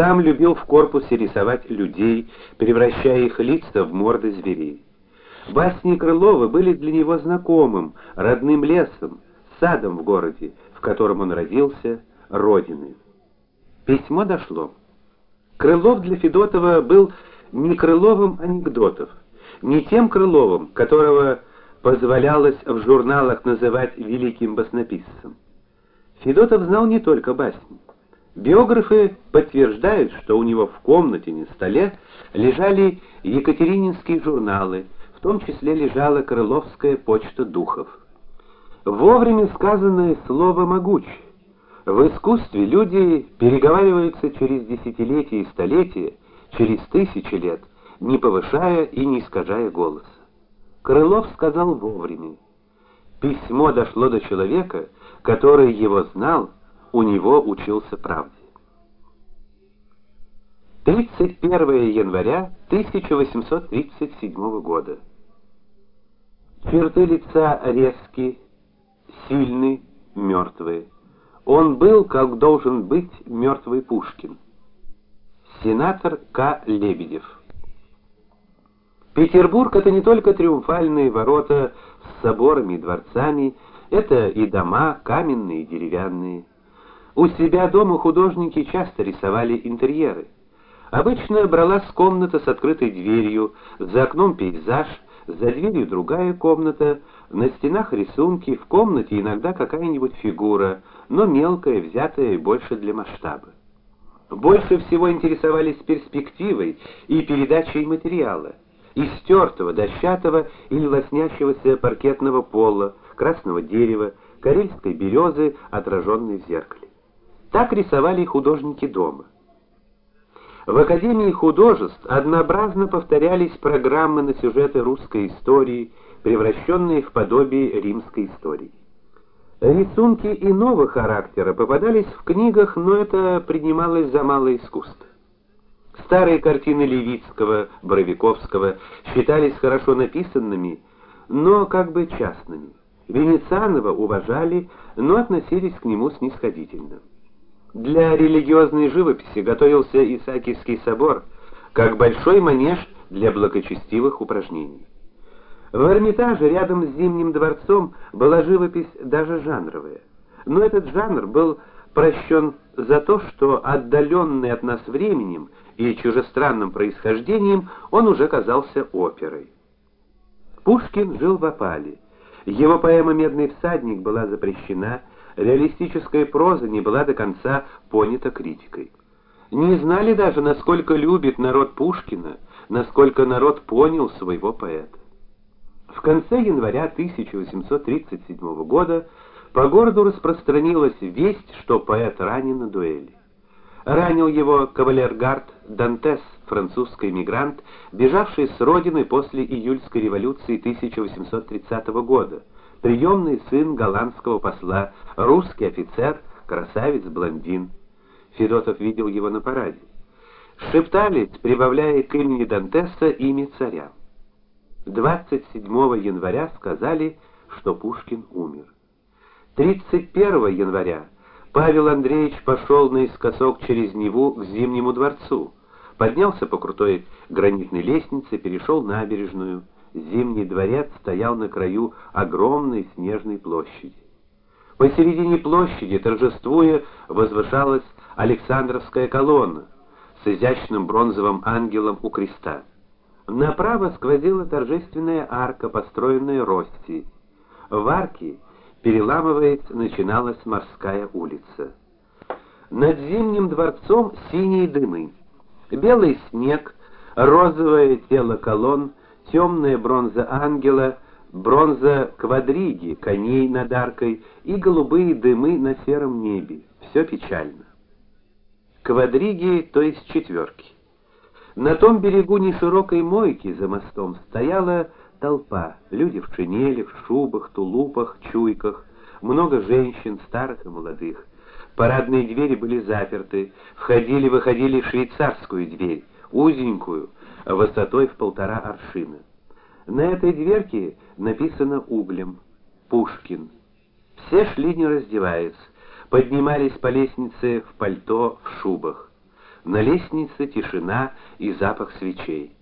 Сам любил в корпусе рисовать людей, превращая их лица в морды зверей. Басни Крылова были для него знакомым, родным лесом, садом в городе, в котором он родился, родиной. Письмо дошло. Крылов для Федотова был не Крыловым анекдотов, не тем Крыловым, которого позволялось в журналах называть великим баснописцем. Федотов знал не только басни. Биографы подтверждают, что у него в комнате на столе лежали екатерининские журналы, в том числе лежала Крыловская почта духов. Вовремя сказанное слово могуч. В искусстве люди переговариваются через десятилетия и столетия, через тысячи лет, не повышая и не искажая голоса. Крылов сказал вовремя. Письмо дошло до человека, который его знал, у него учился правде. 31 января 1837 года. Черты лица резкие, сильные, мертвые. Он был, как должен быть мертвый Пушкин. Сенатор К. Лебедев. Петербург это не только триумфальные ворота с соборами и дворцами, это и дома каменные и деревянные. У себя дома художники часто рисовали интерьеры. Обычно бралась комната с открытой дверью, за окном пейзаж, за дверью другая комната, на стенах рисунки, в комнате иногда какая-нибудь фигура, но мелкая, взятая больше для масштаба. Больше всего интересовались перспективой и передачей материала из тертого, дощатого или лоснящегося паркетного пола, красного дерева, карельской березы, отраженной в зеркале. Так рисовали художники дома. В Академии художеств однообразно повторялись программы на сюжеты русской истории, превращенные в подобие римской истории. Рисунки иного характера попадались в книгах, но это принималось за малое искусство. Старые картины Левицкого, Боровиковского считались хорошо написанными, но как бы частными. Венецианова уважали, но относились к нему снисходительно. Для религиозной живописи готовился Исаакиевский собор, как большой манеж для благочестивых упражнений. В Эрмитаже рядом с Зимним дворцом была живопись даже жанровая. Но этот жанр был прощен за то, что отдаленный от нас временем и чужестранным происхождением, он уже казался оперой. Пушкин жил в опале. Его поэма Медный всадник была запрещена, реалистическая проза не была до конца понята критикой. Не знали даже, насколько любит народ Пушкина, насколько народ понял своего поэта. В конце января 1837 года по городу распространилась весть, что поэт ранен на дуэли. Ранил его кавалергард Дантес, французский эмигрант, бежавший с родины после июльской революции 1830 года, приемный сын голландского посла, русский офицер, красавец-блондин. Федотов видел его на параде. Шептались, прибавляя к имени Дантеса имя царя. 27 января сказали, что Пушкин умер. 31 января Павел Андреевич пошел наискосок через Неву к Зимнему дворцу, поднялся по крутой гранитной лестнице, перешел набережную. Зимний дворец стоял на краю огромной снежной площади. Посередине площади, торжествуя, возвышалась Александровская колонна с изящным бронзовым ангелом у креста. Направо сквозила торжественная арка, построенная Россией. В арке, переламываясь, начиналась морская улица. Над зимним дворцом синие дымы. Белый снег, розовое тело колонн, темная бронза ангела, бронза квадриги, коней над аркой и голубые дымы на сером небе. Все печально. Квадриги, то есть четверки. На том берегу неширокой мойки за мостом стояла толпа: люди в шинели, в шубах, тулупах, чуйках, много женщин, старых и молодых. Парадные двери были заперты, входили-выходили швейцарскую дверь, узенькую, высотой в полтора аршина. На этой дверке написано углем Пушкин. Все шли не раздеваясь, поднимались по лестнице в пальто, в шубах. На лестнице тишина и запах свечей.